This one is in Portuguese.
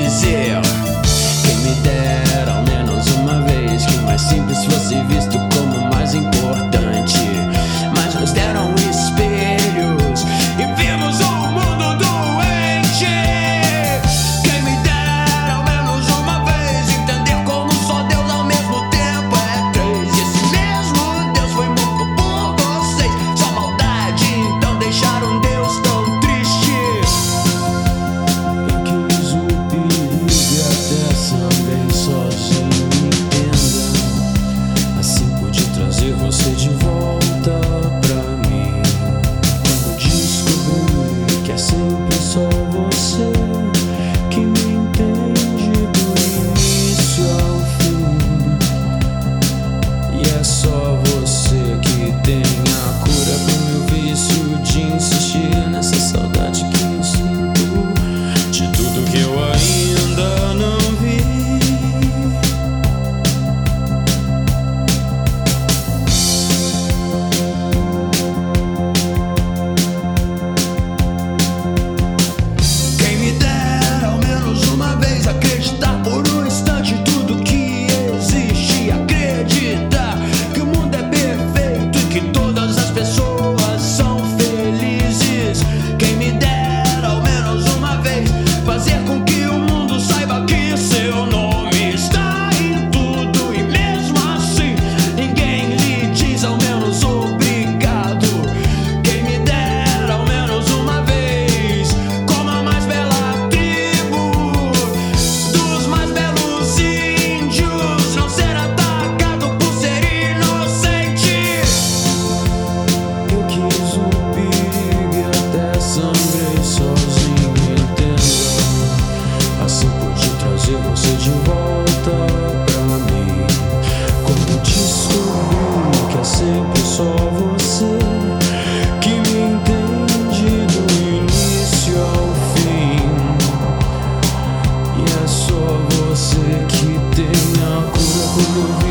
dizer. Quem me dera ao menos uma vez Que o mais simples fosse visto 아!